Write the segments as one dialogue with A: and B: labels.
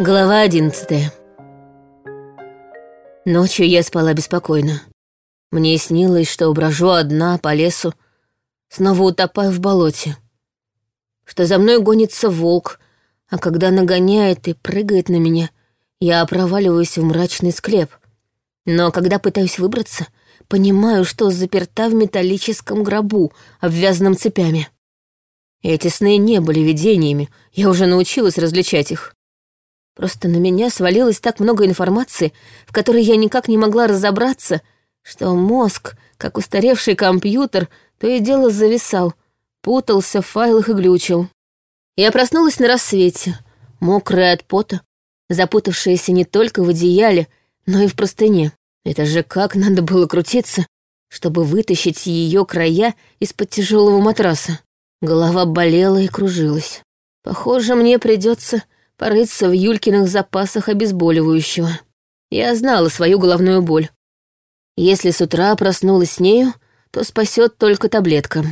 A: Глава одиннадцатая. Ночью я спала беспокойно. Мне снилось, что брожу одна по лесу, снова утопаю в болоте. Что за мной гонится волк, а когда нагоняет и прыгает на меня, я проваливаюсь в мрачный склеп. Но когда пытаюсь выбраться, понимаю, что заперта в металлическом гробу, обвязанном цепями. Эти сны не были видениями, я уже научилась различать их. Просто на меня свалилось так много информации, в которой я никак не могла разобраться, что мозг, как устаревший компьютер, то и дело зависал, путался в файлах и глючил. Я проснулась на рассвете, мокрая от пота, запутавшаяся не только в одеяле, но и в простыне. Это же как надо было крутиться, чтобы вытащить ее края из-под тяжелого матраса. Голова болела и кружилась. Похоже, мне придется порыться в Юлькиных запасах обезболивающего. Я знала свою головную боль. Если с утра проснулась с нею, то спасет только таблетка.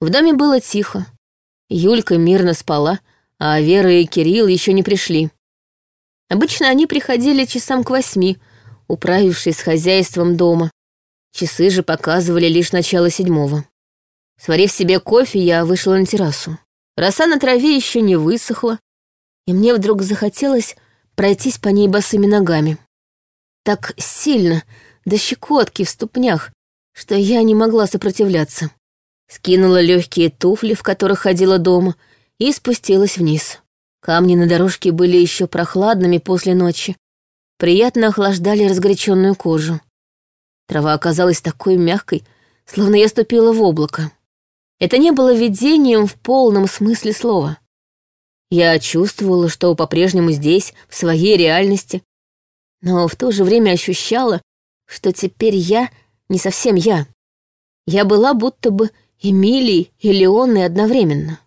A: В доме было тихо. Юлька мирно спала, а Вера и Кирилл еще не пришли. Обычно они приходили часам к восьми, управившись с хозяйством дома. Часы же показывали лишь начало седьмого. Сварив себе кофе, я вышла на террасу. Роса на траве еще не высохла, и мне вдруг захотелось пройтись по ней босыми ногами. Так сильно, до щекотки в ступнях, что я не могла сопротивляться. Скинула легкие туфли, в которых ходила дома, и спустилась вниз. Камни на дорожке были еще прохладными после ночи, приятно охлаждали разгоряченную кожу. Трава оказалась такой мягкой, словно я ступила в облако. Это не было видением в полном смысле слова. Я чувствовала, что по-прежнему здесь, в своей реальности, но в то же время ощущала, что теперь я не совсем я. Я была будто бы Эмилией и Леонной одновременно.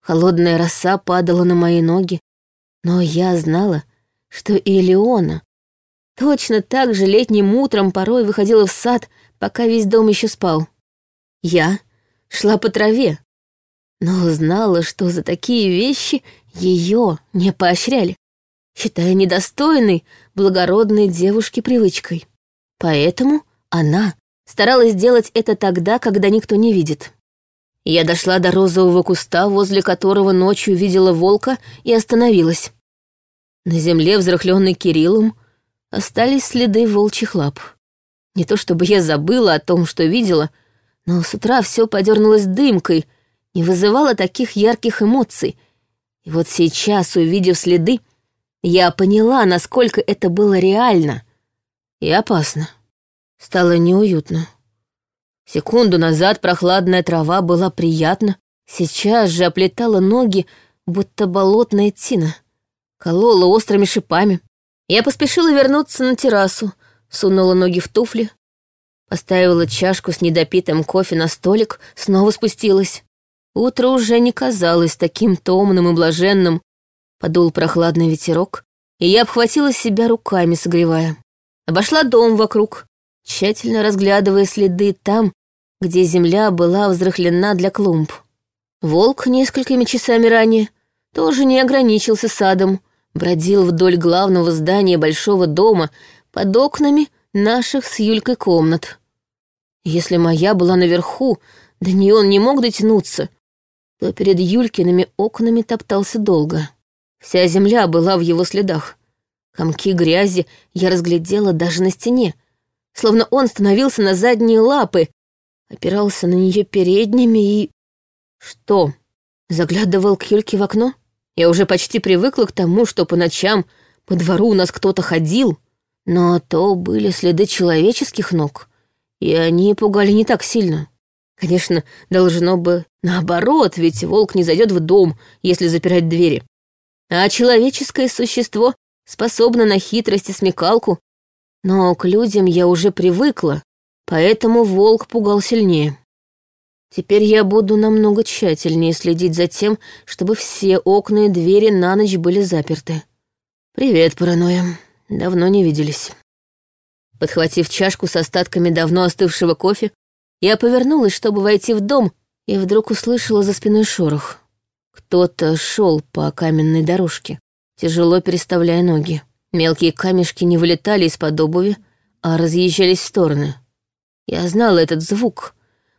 A: Холодная роса падала на мои ноги, но я знала, что и Леона точно так же летним утром порой выходила в сад, пока весь дом еще спал. Я шла по траве, но знала, что за такие вещи ее не поощряли, считая недостойной благородной девушки привычкой. Поэтому она старалась делать это тогда, когда никто не видит. Я дошла до розового куста, возле которого ночью видела волка, и остановилась. На земле, взрыхленной Кириллом, остались следы волчьих лап. Не то чтобы я забыла о том, что видела — но с утра все подернулось дымкой, не вызывало таких ярких эмоций. И вот сейчас, увидев следы, я поняла, насколько это было реально и опасно. Стало неуютно. Секунду назад прохладная трава была приятна, сейчас же оплетала ноги, будто болотная тина, колола острыми шипами. Я поспешила вернуться на террасу, сунула ноги в туфли, Поставила чашку с недопитым кофе на столик, снова спустилась. Утро уже не казалось таким томным и блаженным. Подул прохладный ветерок, и я обхватила себя руками, согревая. Обошла дом вокруг, тщательно разглядывая следы там, где земля была взрыхлена для клумб. Волк несколькими часами ранее тоже не ограничился садом, бродил вдоль главного здания большого дома под окнами наших с Юлькой комнат. Если моя была наверху, до нее он не мог дотянуться, то перед Юлькиными окнами топтался долго. Вся земля была в его следах. Комки грязи я разглядела даже на стене, словно он становился на задние лапы, опирался на нее передними и... Что? Заглядывал к Юльке в окно? Я уже почти привыкла к тому, что по ночам по двору у нас кто-то ходил, но то были следы человеческих ног, и они пугали не так сильно. Конечно, должно бы наоборот, ведь волк не зайдет в дом, если запирать двери. А человеческое существо способно на хитрость и смекалку, но к людям я уже привыкла, поэтому волк пугал сильнее. Теперь я буду намного тщательнее следить за тем, чтобы все окна и двери на ночь были заперты. Привет, паранойя. Давно не виделись. Подхватив чашку с остатками давно остывшего кофе, я повернулась, чтобы войти в дом, и вдруг услышала за спиной шорох. Кто-то шел по каменной дорожке. тяжело переставляя ноги. Мелкие камешки не вылетали из-под обуви, а разъезжались в стороны. Я знала этот звук,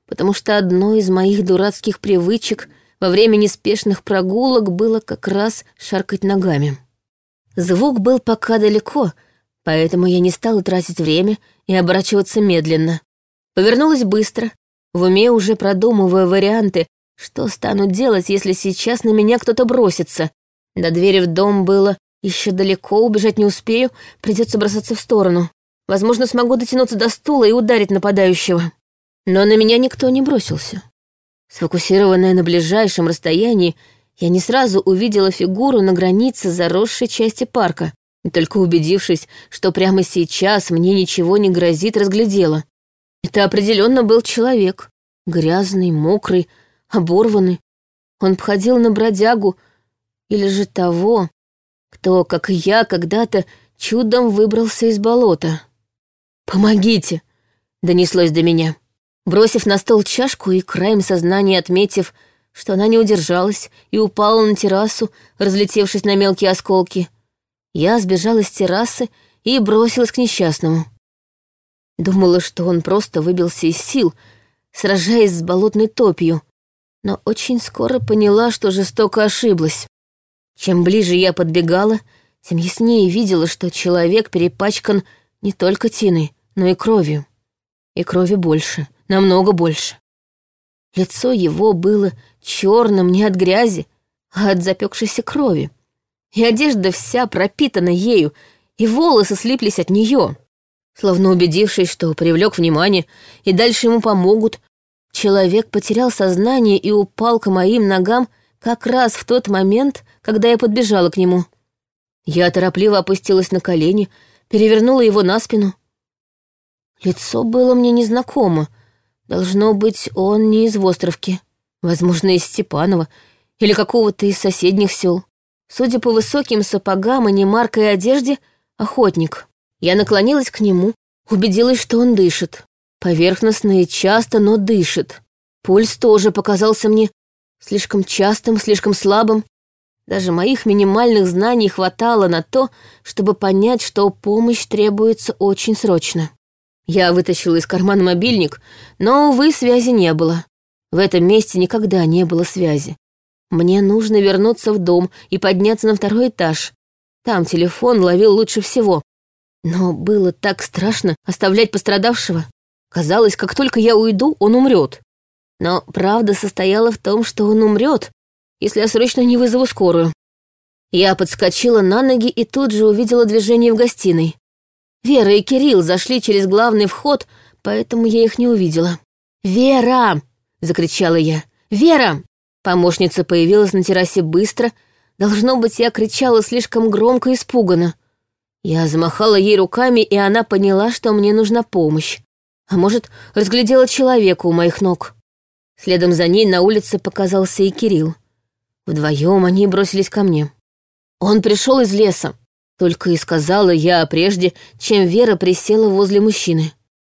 A: потому что одной из моих дурацких привычек во время неспешных прогулок было как раз шаркать ногами. Звук был пока далеко, поэтому я не стала тратить время и оборачиваться медленно. Повернулась быстро, в уме уже продумывая варианты, что стану делать, если сейчас на меня кто-то бросится. До двери в дом было еще далеко, убежать не успею, придется бросаться в сторону. Возможно, смогу дотянуться до стула и ударить нападающего. Но на меня никто не бросился. Сфокусированная на ближайшем расстоянии, я не сразу увидела фигуру на границе заросшей части парка, и только убедившись, что прямо сейчас мне ничего не грозит, разглядела. Это определенно был человек. Грязный, мокрый, оборванный. Он походил на бродягу или же того, кто, как я, когда-то чудом выбрался из болота. «Помогите!» — донеслось до меня. Бросив на стол чашку и краем сознания отметив, что она не удержалась и упала на террасу, разлетевшись на мелкие осколки, я сбежала с террасы и бросилась к несчастному. Думала, что он просто выбился из сил, сражаясь с болотной топью, но очень скоро поняла, что жестоко ошиблась. Чем ближе я подбегала, тем яснее видела, что человек перепачкан не только тиной, но и кровью. И крови больше — намного больше. Лицо его было черным не от грязи, а от запекшейся крови. И одежда вся пропитана ею, и волосы слиплись от нее. Словно убедившись, что привлек внимание, и дальше ему помогут, человек потерял сознание и упал к моим ногам как раз в тот момент, когда я подбежала к нему. Я торопливо опустилась на колени, перевернула его на спину. Лицо было мне незнакомо, Должно быть, он не из Востровки. Возможно, из Степанова или какого-то из соседних сел. Судя по высоким сапогам и немаркой одежде, охотник. Я наклонилась к нему, убедилась, что он дышит. Поверхностно и часто, но дышит. Пульс тоже показался мне слишком частым, слишком слабым. Даже моих минимальных знаний хватало на то, чтобы понять, что помощь требуется очень срочно. Я вытащила из кармана мобильник, но, увы, связи не было. В этом месте никогда не было связи. Мне нужно вернуться в дом и подняться на второй этаж. Там телефон ловил лучше всего. Но было так страшно оставлять пострадавшего. Казалось, как только я уйду, он умрет. Но правда состояла в том, что он умрет, если я срочно не вызову скорую. Я подскочила на ноги и тут же увидела движение в гостиной. Вера и Кирилл зашли через главный вход, поэтому я их не увидела. «Вера!» — закричала я. «Вера!» Помощница появилась на террасе быстро. Должно быть, я кричала слишком громко и испуганно. Я замахала ей руками, и она поняла, что мне нужна помощь. А может, разглядела человека у моих ног. Следом за ней на улице показался и Кирилл. Вдвоем они бросились ко мне. Он пришел из леса. Только и сказала я прежде, чем Вера присела возле мужчины.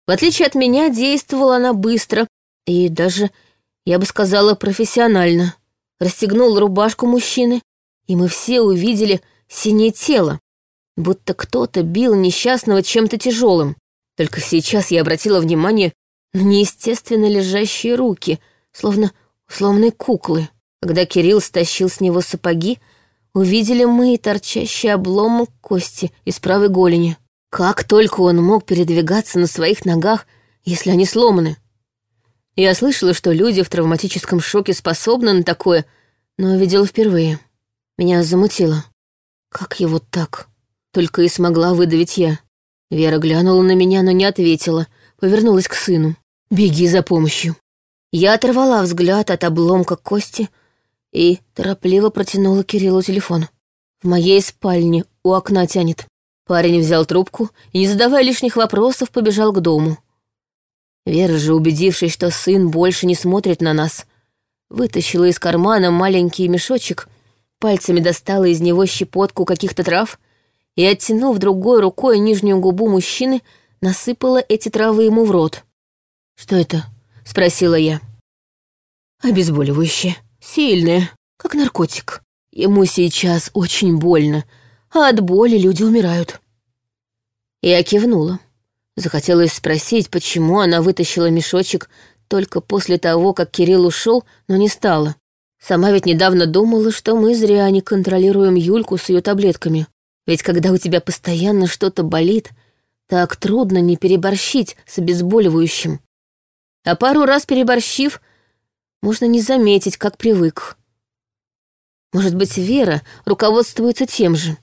A: В отличие от меня, действовала она быстро и даже, я бы сказала, профессионально. Расстегнул рубашку мужчины, и мы все увидели синее тело, будто кто-то бил несчастного чем-то тяжелым. Только сейчас я обратила внимание на неестественно лежащие руки, словно сломанные куклы. Когда Кирилл стащил с него сапоги, увидели мы и торчащий обломок кости из правой голени. Как только он мог передвигаться на своих ногах, если они сломаны? Я слышала, что люди в травматическом шоке способны на такое, но видела впервые. Меня замутило. Как его так? Только и смогла выдавить я. Вера глянула на меня, но не ответила, повернулась к сыну. «Беги за помощью». Я оторвала взгляд от обломка кости, и торопливо протянула Кириллу телефон. В моей спальне у окна тянет. Парень взял трубку и, не задавая лишних вопросов, побежал к дому. Вера же, убедившись, что сын больше не смотрит на нас, вытащила из кармана маленький мешочек, пальцами достала из него щепотку каких-то трав и, оттянув другой рукой нижнюю губу мужчины, насыпала эти травы ему в рот. «Что это?» — спросила я. «Обезболивающее», Сильная, как наркотик. Ему сейчас очень больно, а от боли люди умирают. Я кивнула. Захотелось спросить, почему она вытащила мешочек только после того, как Кирилл ушел, но не стала. Сама ведь недавно думала, что мы зря не контролируем Юльку с ее таблетками. Ведь когда у тебя постоянно что-то болит, так трудно не переборщить с обезболивающим. А пару раз переборщив, можно не заметить, как привык. Может быть, Вера руководствуется тем же.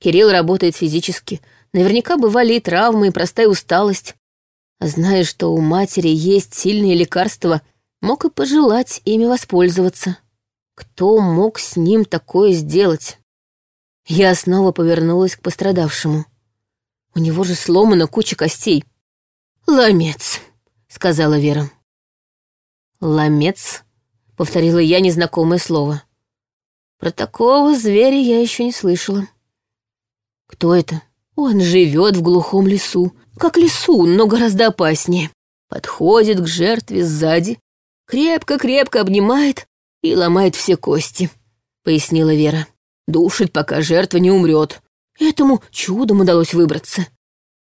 A: Кирилл работает физически. Наверняка бывали и травмы, и простая усталость. А зная, что у матери есть сильные лекарства, мог и пожелать ими воспользоваться. Кто мог с ним такое сделать? Я снова повернулась к пострадавшему. У него же сломана куча костей. «Ломец», — сказала Вера. «Ломец», — повторила я незнакомое слово. Про такого зверя я еще не слышала. Кто это? Он живет в глухом лесу. Как лесу, но гораздо опаснее. Подходит к жертве сзади, крепко-крепко обнимает и ломает все кости, пояснила Вера. Душит, пока жертва не умрет. Этому чудом удалось выбраться.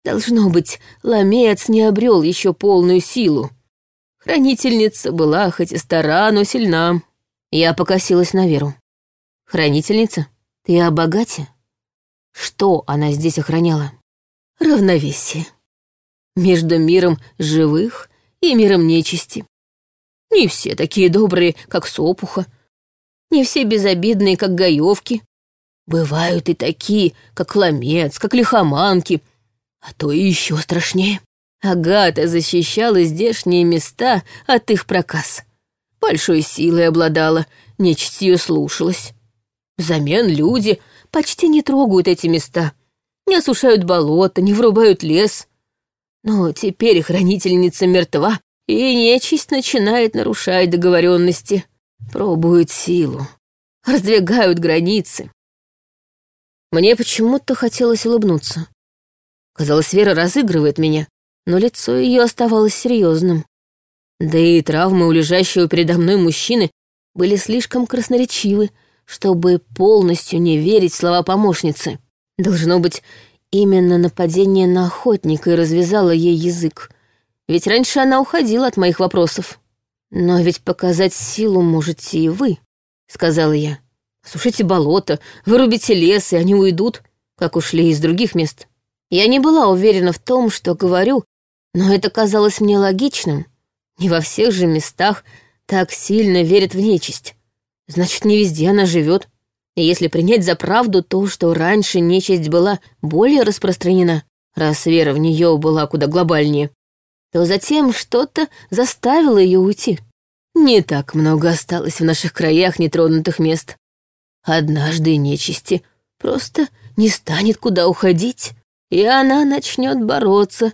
A: Должно быть, ломец не обрел еще полную силу. Хранительница была хоть и стара, но сильна. Я покосилась на Веру. Хранительница? Ты о богате? Что она здесь охраняла? Равновесие. Между миром живых и миром нечисти. Не все такие добрые, как сопуха. Не все безобидные, как гаевки. Бывают и такие, как ломец, как лихоманки, а то и еще страшнее. Агата защищала здешние места от их проказ. Большой силой обладала, нечисть ее слушалась. Взамен люди почти не трогают эти места, не осушают болото, не врубают лес. Но теперь хранительница мертва, и нечисть начинает нарушать договоренности, пробуют силу, раздвигают границы. Мне почему-то хотелось улыбнуться. Казалось, Вера разыгрывает меня, но лицо ее оставалось серьезным. Да и травмы у лежащего передо мной мужчины были слишком красноречивы, чтобы полностью не верить слова помощницы. Должно быть, именно нападение на охотника и развязало ей язык. Ведь раньше она уходила от моих вопросов. «Но ведь показать силу можете и вы», — сказала я. «Сушите болото, вырубите лес, и они уйдут, как ушли из других мест». Я не была уверена в том, что говорю, но это казалось мне логичным. Не во всех же местах так сильно верят в нечисть. Значит, не везде она живет. И если принять за правду то, что раньше нечисть была более распространена, раз вера в нее была куда глобальнее, то затем что-то заставило ее уйти. Не так много осталось в наших краях нетронутых мест. Однажды нечисти просто не станет куда уходить, и она начнет бороться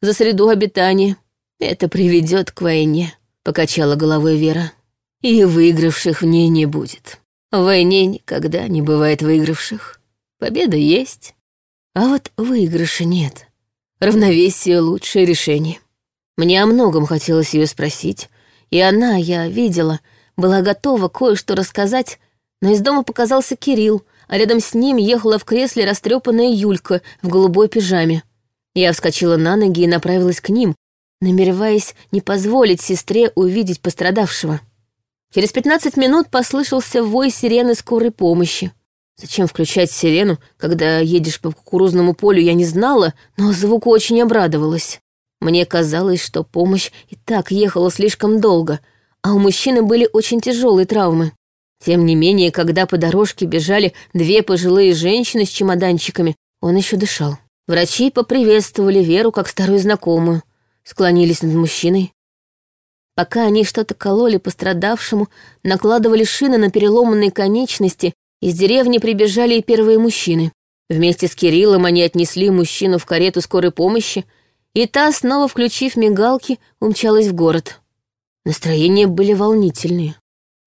A: за среду обитания. Это приведет к войне, покачала головой Вера и выигравших в ней не будет. В войне никогда не бывает выигравших. Победа есть, а вот выигрыша нет. Равновесие — лучшее решение. Мне о многом хотелось ее спросить, и она, я видела, была готова кое-что рассказать, но из дома показался Кирилл, а рядом с ним ехала в кресле растрепанная Юлька в голубой пижаме. Я вскочила на ноги и направилась к ним, намереваясь не позволить сестре увидеть пострадавшего. Через 15 минут послышался вой сирены скорой помощи. Зачем включать сирену, когда едешь по кукурузному полю, я не знала, но звуку очень обрадовалась. Мне казалось, что помощь и так ехала слишком долго, а у мужчины были очень тяжелые травмы. Тем не менее, когда по дорожке бежали две пожилые женщины с чемоданчиками, он еще дышал. Врачи поприветствовали Веру как старую знакомую, склонились над мужчиной. Пока они что-то кололи пострадавшему, накладывали шины на переломанные конечности, из деревни прибежали и первые мужчины. Вместе с Кириллом они отнесли мужчину в карету скорой помощи, и та, снова включив мигалки, умчалась в город. Настроения были волнительные.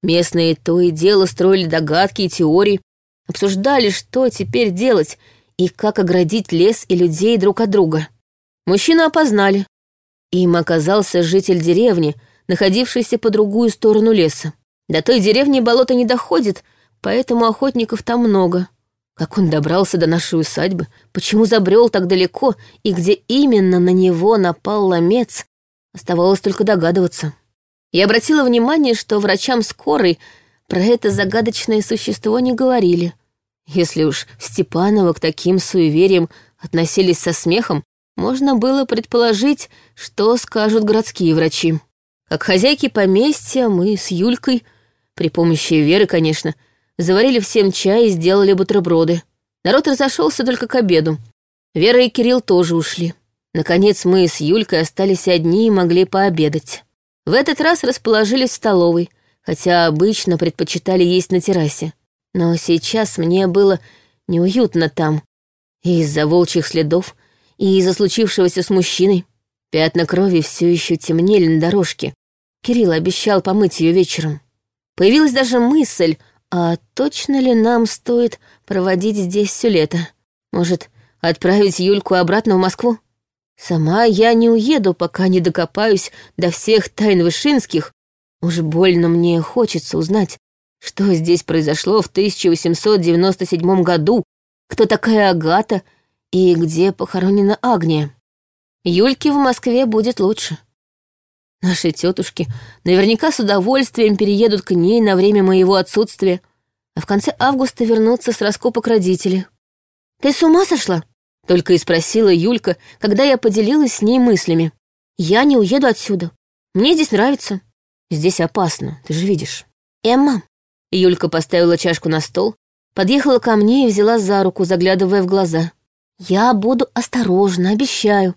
A: Местные то и дело строили догадки и теории, обсуждали, что теперь делать и как оградить лес и людей друг от друга. Мужчину опознали. Им оказался житель деревни — находившийся по другую сторону леса. До той деревни болото не доходит, поэтому охотников там много. Как он добрался до нашей усадьбы, почему забрел так далеко и где именно на него напал ломец, оставалось только догадываться. Я обратила внимание, что врачам скорой про это загадочное существо не говорили. Если уж Степанова к таким суевериям относились со смехом, можно было предположить, что скажут городские врачи. Как хозяйки поместья мы с Юлькой, при помощи Веры, конечно, — заварили всем чай и сделали бутерброды. Народ разошелся только к обеду. Вера и Кирилл тоже ушли. Наконец мы с Юлькой остались одни и могли пообедать. В этот раз расположились в столовой, хотя обычно предпочитали есть на террасе. Но сейчас мне было неуютно там. И из-за волчьих следов, и из-за случившегося с мужчиной. Пятна крови все еще темнели на дорожке. Кирилл обещал помыть ее вечером. Появилась даже мысль, а точно ли нам стоит проводить здесь все лето? Может, отправить Юльку обратно в Москву? Сама я не уеду, пока не докопаюсь до всех тайн Вышинских. Уж больно мне хочется узнать, что здесь произошло в 1897 году, кто такая Агата и где похоронена Агния. Юльке в Москве будет лучше. Наши тетушки наверняка с удовольствием переедут к ней на время моего отсутствия, а в конце августа вернутся с раскопок родители. «Ты с ума сошла?» — только и спросила Юлька, когда я поделилась с ней мыслями. «Я не уеду отсюда. Мне здесь нравится. Здесь опасно, ты же видишь». «Эмма». Юлька поставила чашку на стол, подъехала ко мне и взяла за руку, заглядывая в глаза. «Я буду осторожна, обещаю.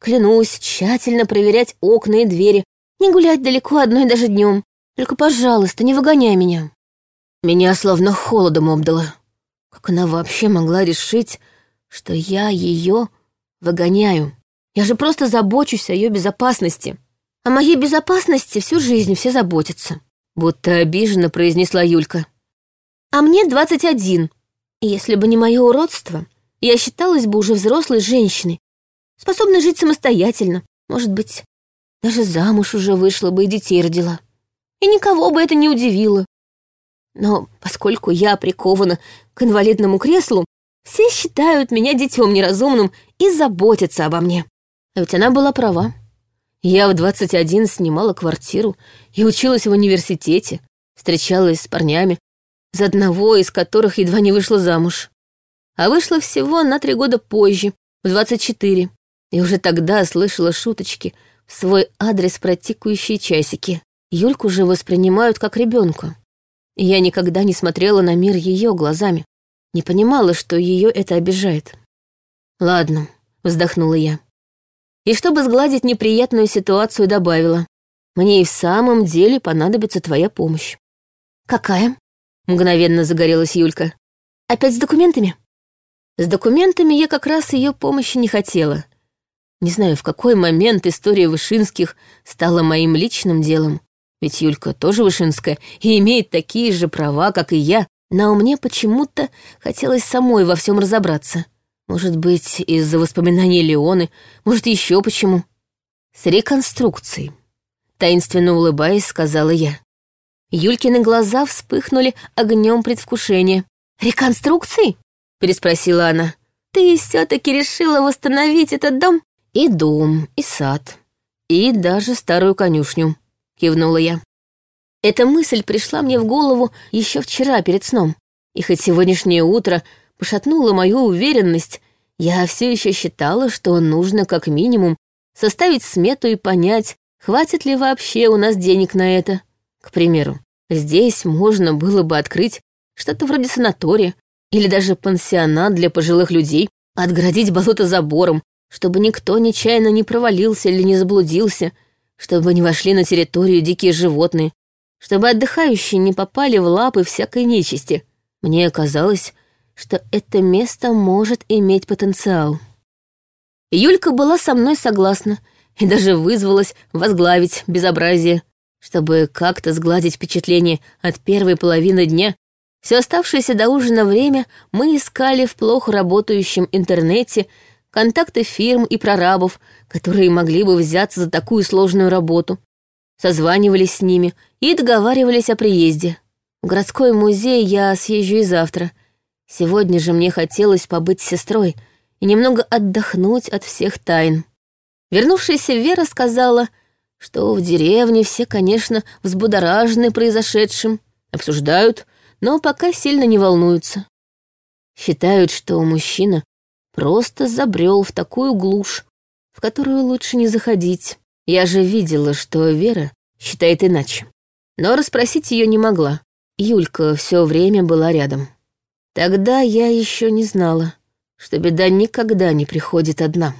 A: Клянусь тщательно проверять окна и двери, не гулять далеко одной даже днем. Только, пожалуйста, не выгоняй меня. Меня словно холодом обдало. Как она вообще могла решить, что я ее выгоняю? Я же просто забочусь о ее безопасности. О моей безопасности всю жизнь все заботятся. Будто обиженно произнесла Юлька. А мне двадцать один. И если бы не мое уродство, я считалась бы уже взрослой женщиной, способна жить самостоятельно, может быть, даже замуж уже вышла бы и детей родила. И никого бы это не удивило. Но поскольку я прикована к инвалидному креслу, все считают меня детем неразумным и заботятся обо мне. А ведь она была права. Я в 21 снимала квартиру и училась в университете, встречалась с парнями, за одного из которых едва не вышла замуж. А вышла всего на три года позже, в 24. И уже тогда слышала шуточки в свой адрес про тикающие часики. Юльку же воспринимают как ребенка. Я никогда не смотрела на мир ее глазами. Не понимала, что ее это обижает. «Ладно», — вздохнула я. И чтобы сгладить неприятную ситуацию, добавила. «Мне и в самом деле понадобится твоя помощь». «Какая?» — мгновенно загорелась Юлька. «Опять с документами?» С документами я как раз ее помощи не хотела — не знаю, в какой момент история Вышинских стала моим личным делом, ведь Юлька тоже Вышинская и имеет такие же права, как и я, но мне почему-то хотелось самой во всем разобраться. Может быть, из-за воспоминаний Леоны, может, еще почему. С реконструкцией. Таинственно улыбаясь, сказала я. Юлькины глаза вспыхнули огнем предвкушения. «Реконструкции?» — переспросила она. «Ты все-таки решила восстановить этот дом?» «И дом, и сад, и даже старую конюшню», — кивнула я. Эта мысль пришла мне в голову еще вчера перед сном, и хоть сегодняшнее утро пошатнуло мою уверенность, я все еще считала, что нужно как минимум составить смету и понять, хватит ли вообще у нас денег на это. К примеру, здесь можно было бы открыть что-то вроде санатория или даже пансионат для пожилых людей, отгородить болото забором, чтобы никто нечаянно не провалился или не заблудился, чтобы не вошли на территорию дикие животные, чтобы отдыхающие не попали в лапы всякой нечисти. Мне казалось, что это место может иметь потенциал. Юлька была со мной согласна и даже вызвалась возглавить безобразие, чтобы как-то сгладить впечатление от первой половины дня. Все оставшееся до ужина время мы искали в плохо работающем интернете контакты фирм и прорабов, которые могли бы взяться за такую сложную работу. Созванивались с ними и договаривались о приезде. В городской музей я съезжу и завтра. Сегодня же мне хотелось побыть с сестрой и немного отдохнуть от всех тайн. Вернувшаяся Вера сказала, что в деревне все, конечно, взбудоражены произошедшим, обсуждают, но пока сильно не волнуются. Считают, что мужчина просто забрел в такую глушь, в которую лучше не заходить. Я же видела, что Вера считает иначе. Но расспросить ее не могла. Юлька все время была рядом. Тогда я еще не знала, что беда никогда не приходит одна.